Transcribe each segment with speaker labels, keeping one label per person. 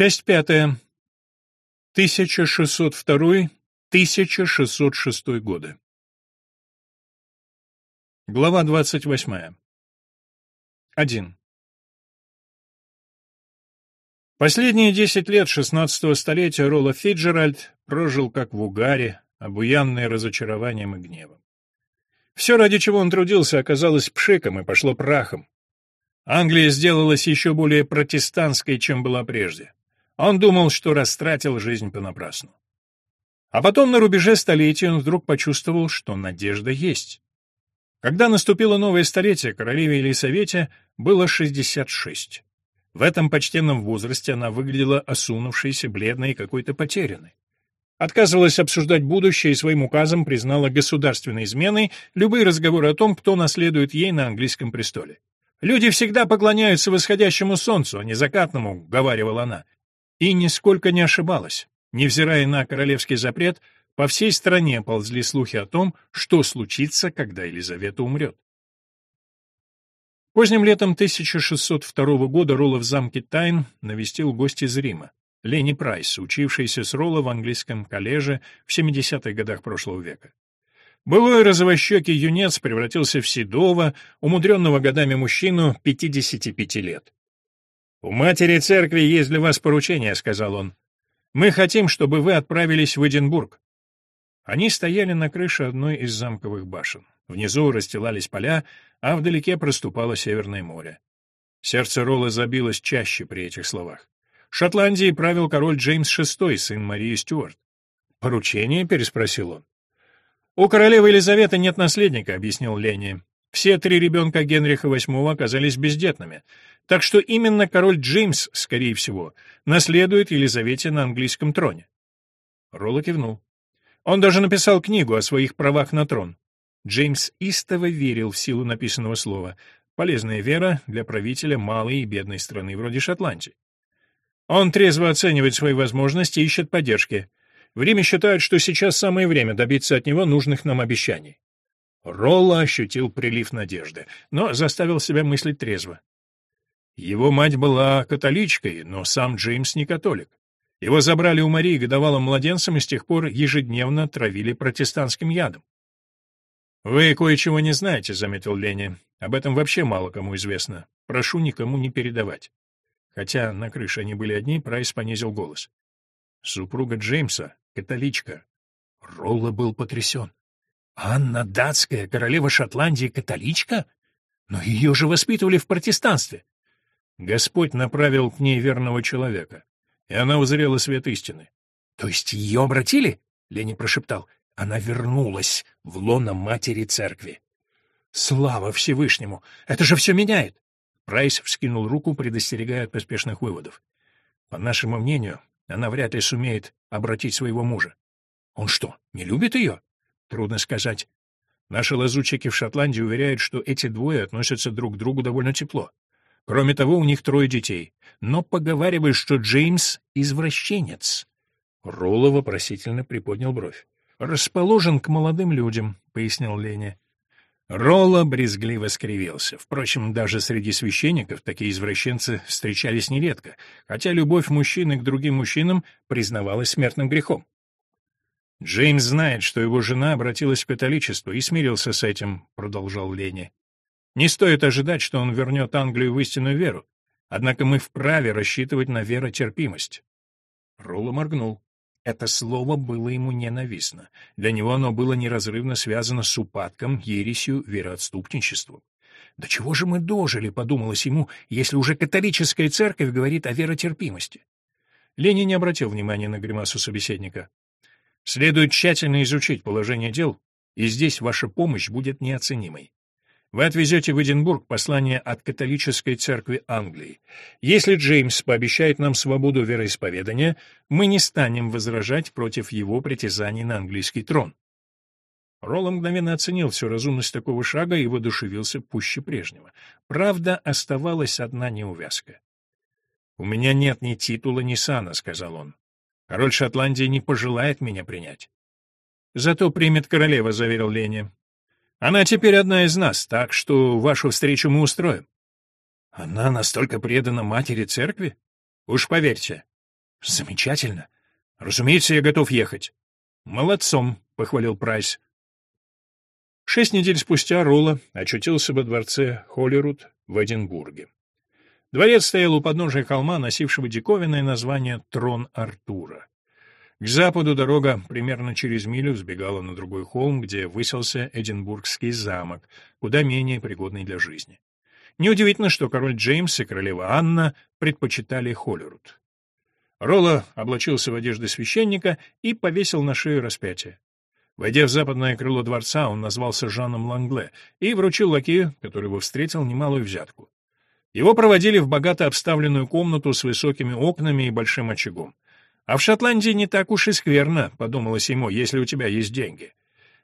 Speaker 1: Часть пятая. 1602-1606 годы. Глава 28. 1. Последние десять лет шестнадцатого столетия Ролла Фиджеральд прожил как в угаре, обуянный разочарованием и гневом. Все, ради чего он трудился, оказалось пшиком и пошло прахом. Англия сделалась еще более протестантской, чем была прежде. Он думал, что растратил жизнь понапрасну. А потом на рубеже столетий он вдруг почувствовал, что надежда есть. Когда наступило новое столетие, королеве Елисавете было 66. В этом почтенном возрасте она выглядела осунувшейся, бледной и какой-то потерянной. Отказывалась обсуждать будущее и своим указом признала государственной изменой любые разговоры о том, кто наследует ей на английском престоле. «Люди всегда поклоняются восходящему солнцу, а не закатному», — говаривала она. И нисколько не ошибалась. Невзирая на королевский запрет, по всей стране ползли слухи о том, что случится, когда Елизавета умрет. Поздним летом 1602 года Ролло в замке Тайн навестил гость из Рима, Лени Прайс, учившийся с Ролло в английском коллеже в 70-х годах прошлого века. Былой розовощекий юнец превратился в седого, умудренного годами мужчину 55 лет. «У матери церкви есть для вас поручение», — сказал он. «Мы хотим, чтобы вы отправились в Эдинбург». Они стояли на крыше одной из замковых башен. Внизу расстилались поля, а вдалеке проступало Северное море. Сердце Ролла забилось чаще при этих словах. Шотландией правил король Джеймс VI, сын Марии Стюарт. «Поручение?» — переспросил он. «У королевы Елизаветы нет наследника», — объяснил Ленни. Все три ребенка Генриха VIII оказались бездетными, так что именно король Джеймс, скорее всего, наследует Елизавете на английском троне. Ролло кивнул. Он даже написал книгу о своих правах на трон. Джеймс истово верил в силу написанного слова. Полезная вера для правителя малой и бедной страны вроде Шотландии. Он трезво оценивает свои возможности и ищет поддержки. В Риме считают, что сейчас самое время добиться от него нужных нам обещаний. Ролла ощутил прилив надежды, но заставил себя мыслить трезво. Его мать была католичкой, но сам Джеймс не католик. Его забрали у Марии годовалым младенцем и с тех пор ежедневно травили протестантским ядом. «Вы кое-чего не знаете», — заметил Леня. «Об этом вообще мало кому известно. Прошу никому не передавать». Хотя на крыше они были одни, Прайс понизил голос. Супруга Джеймса — католичка. Ролла был потрясен. Анна Датская, королева Шотландии, католичка? Но ее же воспитывали в протестанстве. Господь направил к ней верного человека, и она узрела свет истины. — То есть ее обратили? — Лени прошептал. — Она вернулась в лоно матери церкви. — Слава Всевышнему! Это же все меняет! Прайс вскинул руку, предостерегая от поспешных выводов. По нашему мнению, она вряд ли сумеет обратить своего мужа. Он что, не любит ее? Трудно сказать. Наши лазутчики в Шотландии уверяют, что эти двое относятся друг к другу довольно тепло. Кроме того, у них трое детей. Но поговаривают, что Джеймс — извращенец. Ролло вопросительно приподнял бровь. «Расположен к молодым людям», — пояснил Леня. Ролло брезгливо скривился. Впрочем, даже среди священников такие извращенцы встречались нередко, хотя любовь мужчины к другим мужчинам признавалась смертным грехом. Джеймс знает, что его жена обратилась в католичество и смирился с этим, продолжал Лени. Не стоит ожидать, что он вернет Англию в истинную веру. Однако мы вправе рассчитывать на веротерпимость. Ролло моргнул. Это слово было ему ненавистно. Для него оно было неразрывно связано с упадком, ересью, вероотступничеством. «Да чего же мы дожили?» — подумалось ему, если уже католическая церковь говорит о веротерпимости. Ленин не обратил внимания на гримасу собеседника. Следует тщательно изучить положение дел, и здесь ваша помощь будет неоценимой. Вы отвезете в Эдинбург послание от католической церкви Англии. Если Джеймс пообещает нам свободу вероисповедания, мы не станем возражать против его притязаний на английский трон. Ролло мгновенно оценил всю разумность такого шага и воодушевился пуще прежнего. Правда, оставалась одна неувязка. «У меня нет ни титула, ни сана», — сказал он. Король Шотландии не пожелает меня принять. Зато примет королева, заверил Леня. Она теперь одна из нас, так что вашу встречу мы устроим. Она настолько предана матери церкви? Уж поверьте, Замечательно. Разумеется, я готов ехать. Молодцом, похвалил Прайс. Шесть недель спустя Ролла очутился во дворце Холлируд в Эдинбурге. Дворец стоял у подножия холма, носившего диковинное название «Трон Артура». К западу дорога примерно через милю сбегала на другой холм, где выселся Эдинбургский замок, куда менее пригодный для жизни. Неудивительно, что король Джеймс и королева Анна предпочитали Холлируд. Ролло облачился в одежды священника и повесил на шею распятие. Войдя в западное крыло дворца, он назвался Жаном Лангле и вручил лакею, который его встретил, немалую взятку. Его проводили в богато обставленную комнату с высокими окнами и большим очагом. «А в Шотландии не так уж и скверно», — подумалось ему, — «если у тебя есть деньги».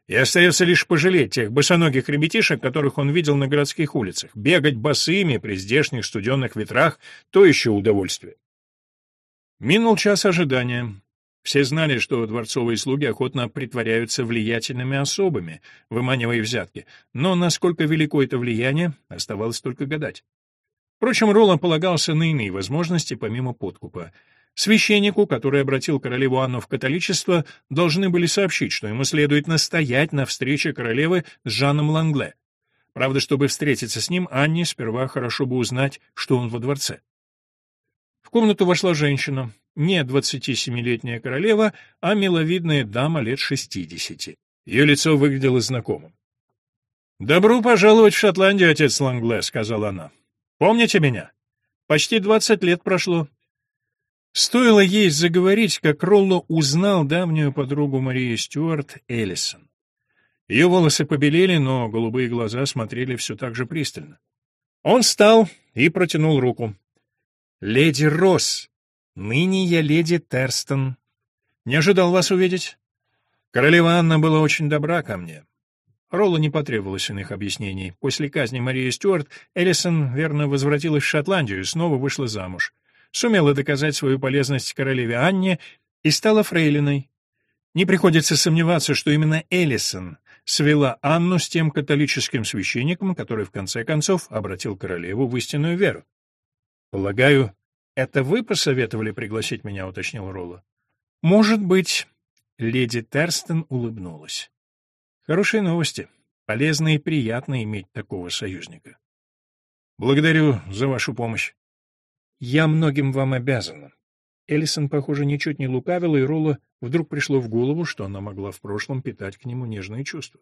Speaker 1: И остается лишь пожалеть тех босоногих ребятишек, которых он видел на городских улицах. Бегать босыми при здешних студенных ветрах — то еще удовольствие. Минул час ожидания. Все знали, что дворцовые слуги охотно притворяются влиятельными особами, выманивая взятки, но насколько велико это влияние, оставалось только гадать. Впрочем, Роланд полагался на иные возможности, помимо подкупа. Священнику, который обратил королеву Анну в католичество, должны были сообщить, что ему следует настоять на встрече королевы с Жаном Лангле. Правда, чтобы встретиться с ним, Анне сперва хорошо бы узнать, что он во дворце. В комнату вошла женщина, не 27-летняя королева, а миловидная дама лет 60. Ее лицо выглядело знакомым. «Добро пожаловать в Шотландию, отец Лангле», — сказала она. Помните меня? Почти двадцать лет прошло. Стоило ей заговорить, как Ролло узнал давнюю подругу Марии Стюарт Эллисон. Ее волосы побелели, но голубые глаза смотрели все так же пристально. Он встал и протянул руку. «Леди Росс, ныне я леди Терстон. Не ожидал вас увидеть. Королева Анна была очень добра ко мне. Роллу не потребовалось иных объяснений. После казни Марии Стюарт Эллисон верно возвратилась в Шотландию и снова вышла замуж. Сумела доказать свою полезность королеве Анне и стала фрейлиной. Не приходится сомневаться, что именно Эллисон свела Анну с тем католическим священником, который в конце концов обратил королеву в истинную веру. «Полагаю, это вы посоветовали пригласить меня?» — уточнил Ролло. «Может быть...» — леди Терстон улыбнулась. Хорошие новости. Полезно и приятно иметь такого союзника. Благодарю за вашу помощь. Я многим вам обязана. Эллисон, похоже, ничуть не лукавила, и Ролла вдруг пришло в голову, что она могла в прошлом питать к нему нежные чувства.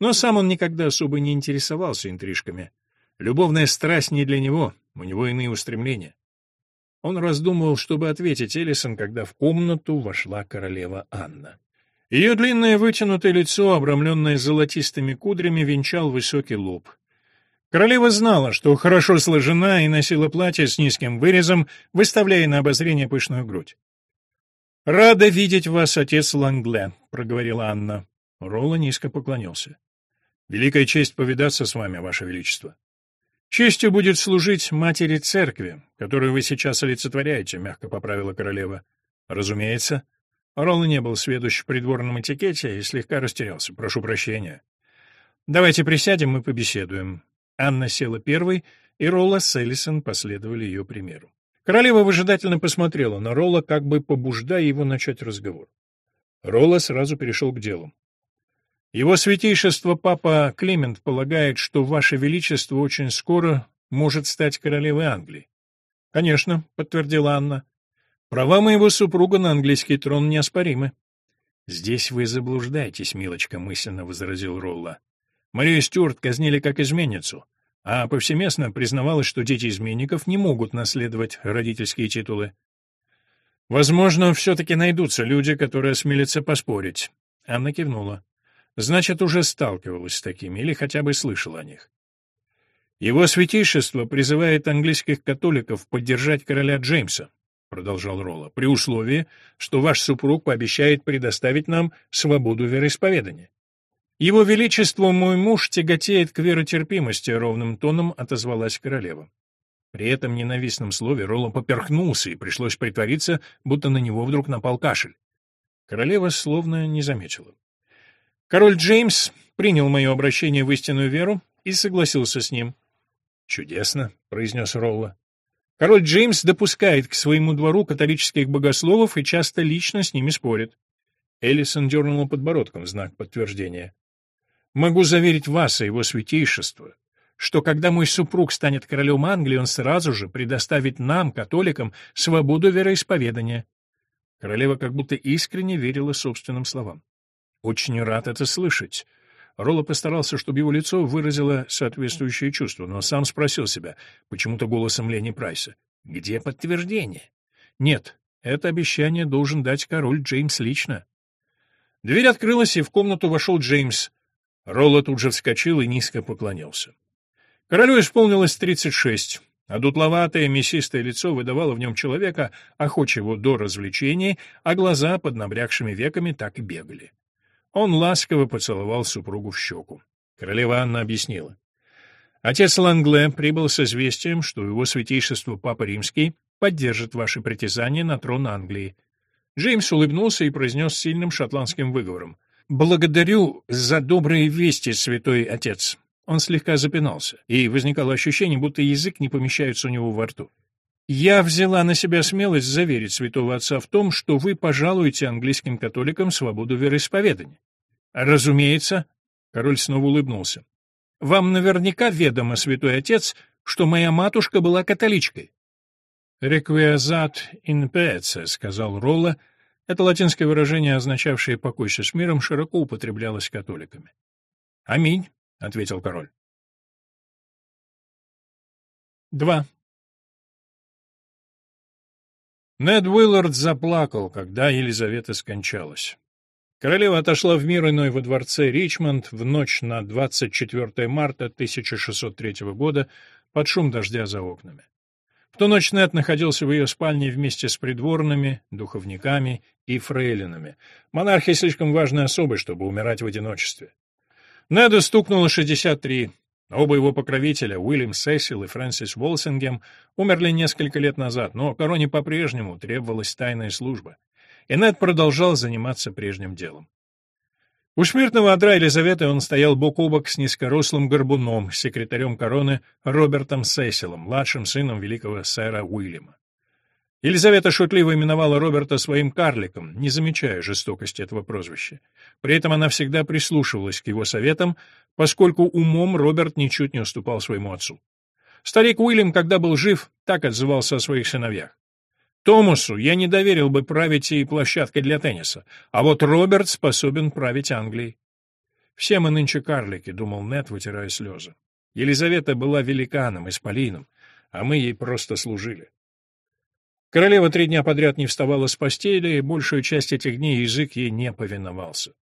Speaker 1: Но сам он никогда особо не интересовался интрижками. Любовная страсть не для него, у него иные устремления. Он раздумывал, чтобы ответить Эллисон, когда в комнату вошла королева Анна. Ее длинное вытянутое лицо, обрамленное золотистыми кудрями, венчал высокий лоб. Королева знала, что хорошо сложена и носила платье с низким вырезом, выставляя на обозрение пышную грудь. «Рада видеть вас, отец Лангле», — проговорила Анна. Ролла низко поклонился. «Великая честь повидаться с вами, ваше величество». «Честью будет служить матери церкви, которую вы сейчас олицетворяете», — мягко поправила королева. «Разумеется». Ролл не был сведущ в придворном этикете и слегка растерялся. «Прошу прощения». «Давайте присядем и побеседуем». Анна села первой, и Ролла с Эллисон последовали ее примеру. Королева выжидательно посмотрела на Ролла, как бы побуждая его начать разговор. Ролла сразу перешел к делу. «Его святейшество папа Климент полагает, что ваше величество очень скоро может стать королевой Англии». «Конечно», — подтвердила Анна. Права моего супруга на английский трон неоспоримы. Здесь вы заблуждаетесь, милочка, мысленно возразил Ролла. Марию Стюарт казнили как изменницу, а повсеместно признавалось, что дети изменников не могут наследовать родительские титулы. Возможно, все-таки найдутся люди, которые осмелятся поспорить. Анна кивнула. Значит, уже сталкивалась с такими или хотя бы слышала о них. Его святейшество призывает английских католиков поддержать короля Джеймса, продолжал Ролла, при условии, что ваш супруг пообещает предоставить нам свободу вероисповедания. Его величество мой муж тяготеет к веротерпимости, ровным тоном отозвалась королева. При этом ненавистном слове Ролла поперхнулся, и пришлось притвориться, будто на него вдруг напал кашель. Королева словно не заметила. Король Джеймс принял мое обращение в истинную веру и согласился с ним. «Чудесно», — произнес Ролла. Король Джеймс допускает к своему двору католических богословов и часто лично с ними спорит. Эллисон дернула подбородком в знак подтверждения. «Могу заверить вас и его святейшество, что когда мой супруг станет королем Англии, он сразу же предоставит нам, католикам, свободу вероисповедания». Королева как будто искренне верила собственным словам. «Очень рад это слышать». Ролло постарался, чтобы его лицо выразило соответствующее чувство, но сам спросил себя, почему-то голосом Лени Прайса, «Где подтверждение?» «Нет, это обещание должен дать король Джеймс лично». Дверь открылась, и в комнату вошел Джеймс. Ролло тут же вскочил и низко поклонился. Королю исполнилось тридцать шесть, а дутловатое мясистое лицо выдавало в нем человека, охочего до развлечений, а глаза под набрякшими веками так и бегали. Он ласково поцеловал супругу в щеку. Королева Анна объяснила. Отец Лангле прибыл с известием, что его святейшество Папа Римский поддержит ваши притязания на трон Англии. Джеймс улыбнулся и произнес сильным шотландским выговором. «Благодарю за добрые вести, святой отец». Он слегка запинался, и возникало ощущение, будто язык не помещается у него во рту. «Я взяла на себя смелость заверить святого отца в том, что вы пожалуете английским католикам свободу вероисповедания». «Разумеется», — король снова улыбнулся. «Вам наверняка ведомо, святой отец, что моя матушка была католичкой. «Реквиазат in pece», — сказал Ролла. Это латинское выражение, означавшее «покойся с миром», широко употреблялось католиками. «Аминь», — ответил король. Два. Нед Уиллард заплакал, когда Елизавета скончалась. Королева отошла в мир иной во дворце Ричмонд в ночь на 24 марта 1603 года под шум дождя за окнами. В ту ночь Нет находился в ее спальне вместе с придворными, духовниками и фрейлинами. Монархия слишком важная особа, чтобы умирать в одиночестве. Неду стукнуло 63. Оба его покровителя, Уильям Сесил и Фрэнсис Уолсингем, умерли несколько лет назад, но короне по-прежнему требовалась тайная служба. И Нед продолжал заниматься прежним делом. У смертного одра Елизаветы он стоял бок о бок с низкорослым горбуном, секретарем короны Робертом Сесилом, младшим сыном великого сэра Уильяма. Елизавета шутливо именовала Роберта своим карликом, не замечая жестокости этого прозвища. При этом она всегда прислушивалась к его советам, поскольку умом Роберт ничуть не уступал своему отцу. Старик Уильям, когда был жив, так отзывался о своих сыновьях. Томасу я не доверил бы править и площадкой для тенниса, а вот Роберт способен править Англией. «Все мы нынче карлики», — думал Нет, вытирая слезы. Елизавета была великаном, исполином, а мы ей просто служили. Королева три дня подряд не вставала с постели, и большую часть этих дней язык ей не повиновался.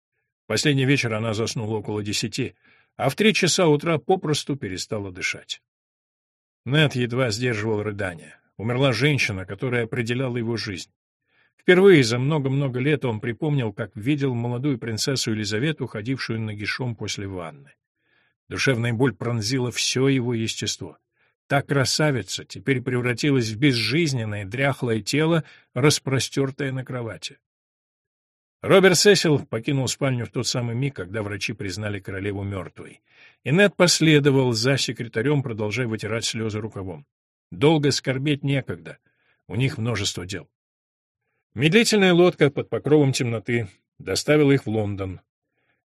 Speaker 1: Последний вечер она заснула около десяти, а в три часа утра попросту перестала дышать. Нет едва сдерживал рыдания. Умерла женщина, которая определяла его жизнь. Впервые за много-много лет он припомнил, как видел молодую принцессу Елизавету, ходившую нагишом после ванны. Душевная боль пронзила все его естество. Та красавица теперь превратилась в безжизненное, дряхлое тело, распростертое на кровати. Роберт Сесил покинул спальню в тот самый миг, когда врачи признали королеву мертвой. И последовал за секретарем, продолжая вытирать слезы рукавом. Долго скорбеть некогда, у них множество дел. Медлительная лодка под покровом темноты доставила их в Лондон.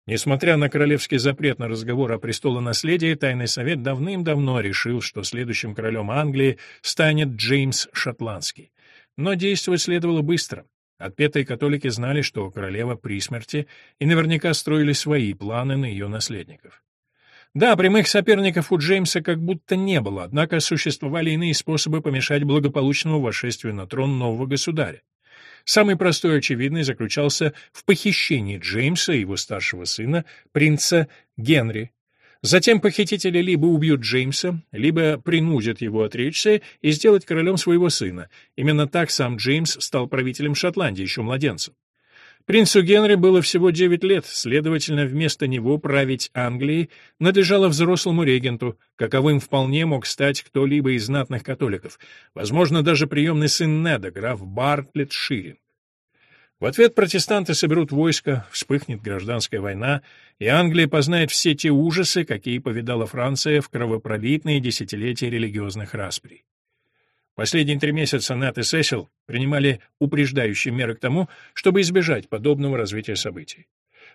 Speaker 1: Несмотря на королевский запрет на разговор о престолонаследии, Тайный совет давным-давно решил, что следующим королем Англии станет Джеймс Шотландский. Но действовать следовало быстро. Отпетые католики знали, что королева при смерти, и наверняка строили свои планы на ее наследников. Да, прямых соперников у Джеймса как будто не было, однако существовали иные способы помешать благополучному восшествию на трон нового государя. Самый простой и очевидный заключался в похищении Джеймса и его старшего сына, принца Генри. Затем похитители либо убьют Джеймса, либо принудят его отречься и сделать королем своего сына. Именно так сам Джеймс стал правителем Шотландии, еще младенцем. Принцу Генри было всего девять лет, следовательно, вместо него править Англией надлежало взрослому регенту, каковым вполне мог стать кто-либо из знатных католиков, возможно, даже приемный сын Неда, граф Бартлетт Ширинг. В ответ протестанты соберут войско, вспыхнет гражданская война, и Англия познает все те ужасы, какие повидала Франция в кровопролитные десятилетия религиозных расприй. Последние три месяца Нат и Сесил принимали упреждающие меры к тому, чтобы избежать подобного развития событий.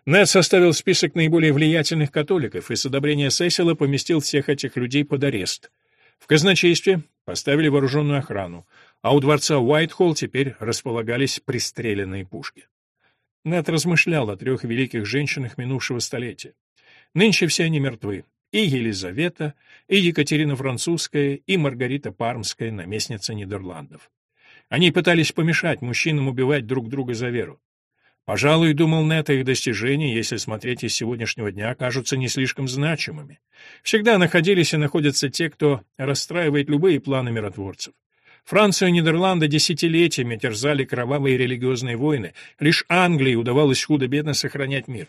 Speaker 1: Нед составил список наиболее влиятельных католиков и с одобрения Сесила поместил всех этих людей под арест. В казначействе поставили вооруженную охрану, а у дворца Уайтхолл теперь располагались пристреленные пушки. Нед размышлял о трех великих женщинах минувшего столетия. Нынче все они мертвы, и Елизавета, и Екатерина Французская, и Маргарита Пармская, наместница Нидерландов. Они пытались помешать мужчинам убивать друг друга за веру. Пожалуй, думал Нет, их достижения, если смотреть из сегодняшнего дня, кажутся не слишком значимыми. Всегда находились и находятся те, кто расстраивает любые планы миротворцев. Францию и Нидерланды десятилетиями терзали кровавые религиозные войны, лишь Англии удавалось худо-бедно сохранять мир.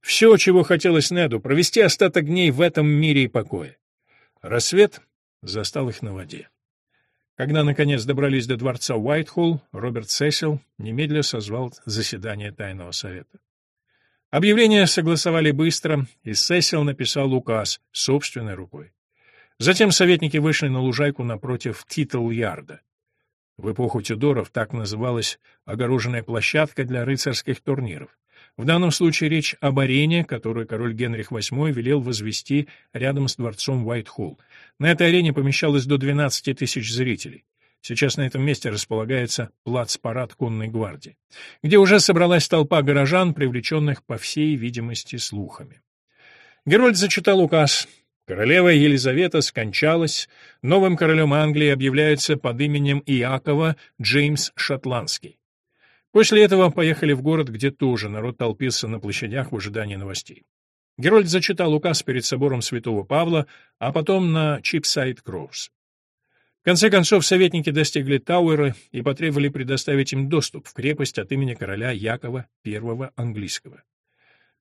Speaker 1: Все, чего хотелось Неду, провести остаток дней в этом мире и покое. Рассвет застал их на воде. Когда, наконец, добрались до дворца Уайтхолл, Роберт Сесил немедля созвал заседание Тайного Совета. Объявление согласовали быстро, и Сесил написал указ собственной рукой. Затем советники вышли на лужайку напротив Титл-Ярда. В эпоху Тюдоров так называлась огороженная площадка для рыцарских турниров. В данном случае речь об арене, которую король Генрих VIII велел возвести рядом с дворцом Уайтхолл. На этой арене помещалось до 12 тысяч зрителей. Сейчас на этом месте располагается плац-парад конной гвардии, где уже собралась толпа горожан, привлеченных, по всей видимости, слухами. Герольд зачитал указ. Королева Елизавета скончалась, новым королем Англии объявляется под именем Иакова Джеймс Шотландский. После этого поехали в город, где тоже народ толпился на площадях в ожидании новостей. Герольд зачитал указ перед собором святого Павла, а потом на Чипсайд-Кросс. В конце концов, советники достигли Тауэра и потребовали предоставить им доступ в крепость от имени короля Якова I английского.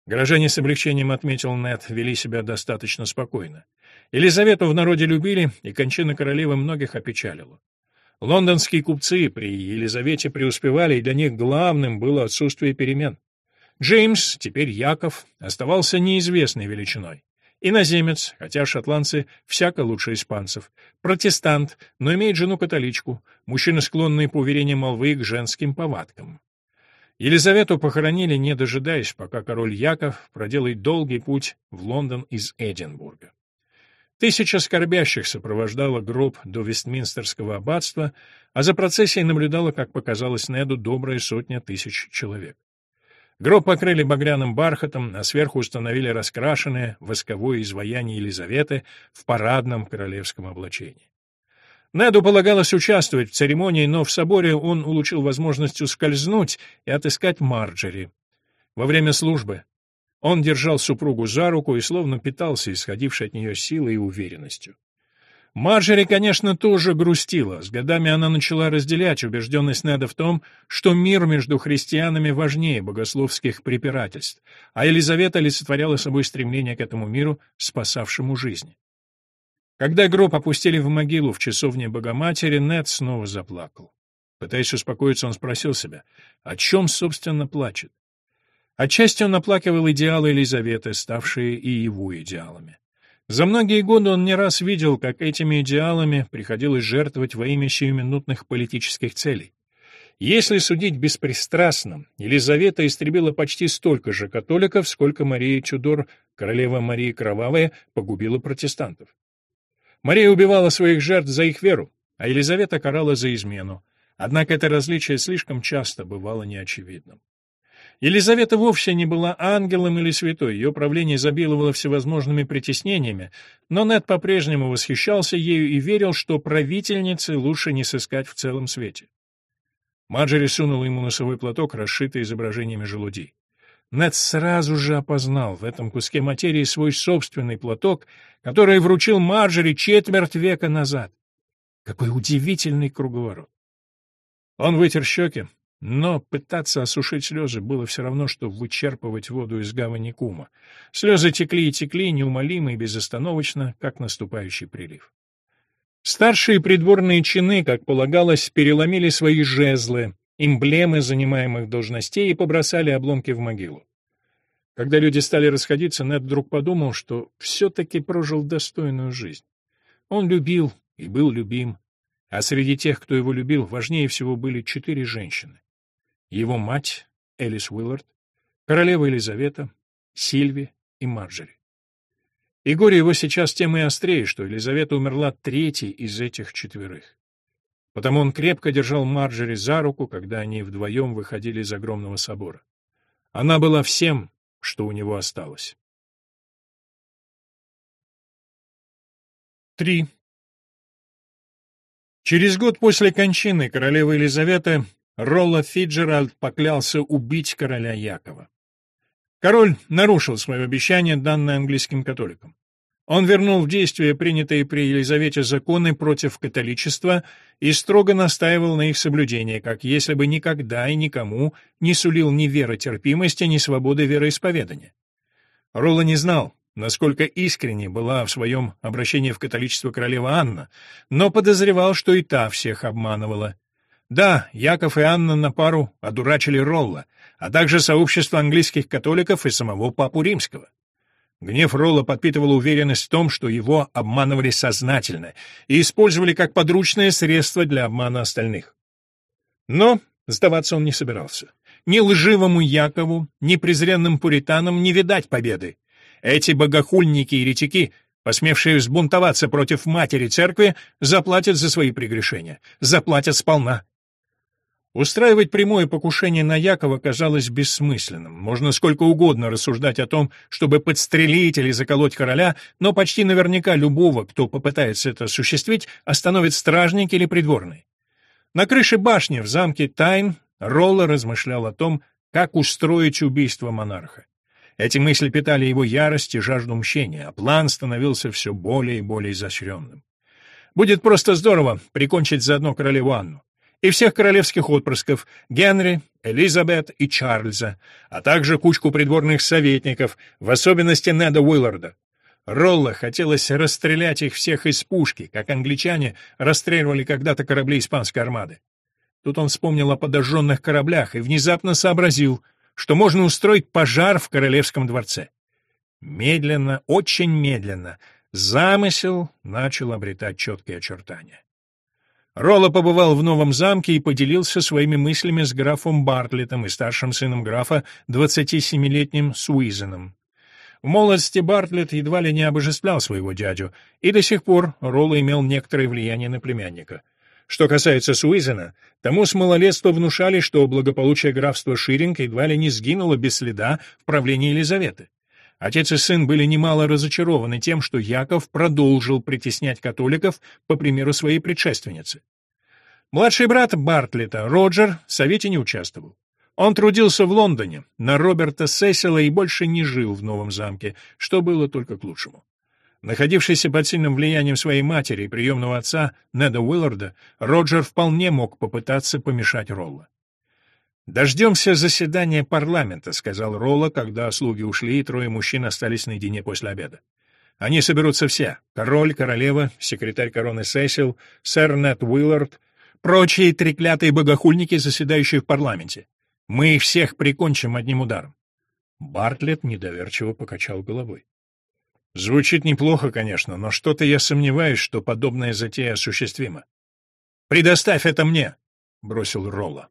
Speaker 1: Горожане с облегчением, отметил Нед, вели себя достаточно спокойно. Елизавету в народе любили, и кончина королевы многих опечалила. Лондонские купцы при Елизавете преуспевали, и для них главным было отсутствие перемен. Джеймс, теперь Яков, оставался неизвестной величиной. Иноземец, хотя шотландцы всяко лучше испанцев. Протестант, но имеет жену-католичку. Мужчины, склонные, по уверениям молвы, к женским повадкам. Елизавету похоронили, не дожидаясь, пока король Яков проделает долгий путь в Лондон из Эдинбурга. Тысяча скорбящих сопровождала гроб до Вестминстерского аббатства, а за процессией наблюдала, как показалось Неду, добрая сотня тысяч человек. Гроб покрыли багряным бархатом, а сверху установили раскрашенное восковое изваяние Елизаветы в парадном королевском облачении. Неду полагалось участвовать в церемонии, но в соборе он улучил возможность ускользнуть и отыскать Марджери. Во время службы он держал супругу за руку и словно питался исходившей от нее силой и уверенностью. Марджери, конечно, тоже грустила. С годами она начала разделять убежденность Неда в том, что мир между христианами важнее богословских препирательств, а Елизавета олицетворяла собой стремление к этому миру, спасавшему жизни. Когда гроб опустили в могилу в часовне Богоматери, Нед снова заплакал. Пытаясь успокоиться, он спросил себя, о чем, собственно, плачет. Отчасти он оплакивал идеалы Елизаветы, ставшие и его идеалами. За многие годы он не раз видел, как этими идеалами приходилось жертвовать во имя сиюминутных политических целей. Если судить беспристрастно, Елизавета истребила почти столько же католиков, сколько Мария Чудор, королева Мария Кровавая, погубила протестантов. Мария убивала своих жертв за их веру, а Елизавета карала за измену. Однако это различие слишком часто бывало неочевидным. Елизавета вовсе не была ангелом или святой, ее правление изобиловало всевозможными притеснениями, но Нед по-прежнему восхищался ею и верил, что правительницы лучше не сыскать в целом свете. Маджери сунула ему носовой платок, расшитый изображениями желудей. Нед сразу же опознал в этом куске материи свой собственный платок, который вручил Марджери четверть века назад. Какой удивительный круговорот! Он вытер щеки, но пытаться осушить слезы было все равно, что вычерпывать воду из гавани кума. Слезы текли и текли, неумолимо и безостановочно, как наступающий прилив. Старшие придворные чины, как полагалось, переломили свои жезлы, эмблемы занимаемых должностей и побросали обломки в могилу. Когда люди стали расходиться, Нед вдруг подумал, что все-таки прожил достойную жизнь. Он любил и был любим, А среди тех, кто его любил, важнее всего были четыре женщины. Его мать, Элис Уиллард, королева Елизавета, Сильви и Марджери. И горе его сейчас тем и острее, что Елизавета умерла третьей из этих четверых. Потому он крепко держал Марджери за руку, когда они вдвоем выходили из огромного собора. Она была всем, что у него осталось. 3. Через год после кончины королевы Елизаветы Ролла Фиджеральд поклялся убить короля Якова. Король нарушил свое обещание, данное английским католикам. Он вернул в действие принятые при Елизавете законы против католичества и строго настаивал на их соблюдении, как если бы никогда и никому не сулил ни веротерпимости, ни свободы вероисповедания. Ролла не знал, насколько искренне была в своем обращении в католичество королева Анна, но подозревал, что и та всех обманывала. Да, Яков и Анна на пару одурачили Ролла, а также сообщество английских католиков и самого папу римского. Гнев Ролла подпитывал уверенность в том, что его обманывали сознательно и использовали как подручное средство для обмана остальных. Но сдаваться он не собирался. Ни лживому Якову, ни презренным пуританам не видать победы. Эти богохульники и еретики, посмевшие взбунтоваться против матери церкви, заплатят за свои прегрешения, заплатят сполна. Устраивать прямое покушение на Якова казалось бессмысленным. Можно сколько угодно рассуждать о том, чтобы подстрелить или заколоть короля, но почти наверняка любого, кто попытается это осуществить, остановит стражник или придворный. На крыше башни в замке Тайн Ролла размышлял о том, как устроить убийство монарха. Эти мысли питали его ярость и жажду мщения, а план становился все более и более изощренным. Будет просто здорово прикончить заодно королеву Анну и всех королевских отпрысков Генри, Элизабет и Чарльза, а также кучку придворных советников, в особенности Неда Уилларда. Ролла хотелось расстрелять их всех из пушки, как англичане расстреливали когда-то корабли испанской армады. Тут он вспомнил о подожженных кораблях и внезапно сообразил — что можно устроить пожар в королевском дворце. Медленно, очень медленно, замысел начал обретать четкие очертания. Ролло побывал в новом замке и поделился своими мыслями с графом Бартлетом и старшим сыном графа, 27-летним Суизеном. В молодости Бартлетт едва ли не обожествлял своего дядю, и до сих пор Ролло имел некоторое влияние на племянника — что касается Суизена, тому с малолетства внушали, что благополучие графства Ширинг едва ли не сгинуло без следа в правлении Елизаветы. Отец и сын были немало разочарованы тем, что Яков продолжил притеснять католиков по примеру своей предшественницы. Младший брат Бартлета, Роджер, в совете не участвовал. Он трудился в Лондоне, на Роберта Сесила и больше не жил в новом замке, что было только к лучшему. Находившийся под сильным влиянием своей матери и приемного отца Неда Уилларда, Роджер вполне мог попытаться помешать Ролла. «Дождемся заседания парламента», — сказал Ролла, когда слуги ушли, и трое мужчин остались наедине после обеда. «Они соберутся все — король, королева, секретарь короны Сесил, сэр Нед Уиллард, прочие треклятые богохульники, заседающие в парламенте. Мы их всех прикончим одним ударом». Бартлетт недоверчиво покачал головой. Звучит неплохо, конечно, но что-то я сомневаюсь, что подобная затея осуществима. «Предоставь это мне!» — бросил Ролла.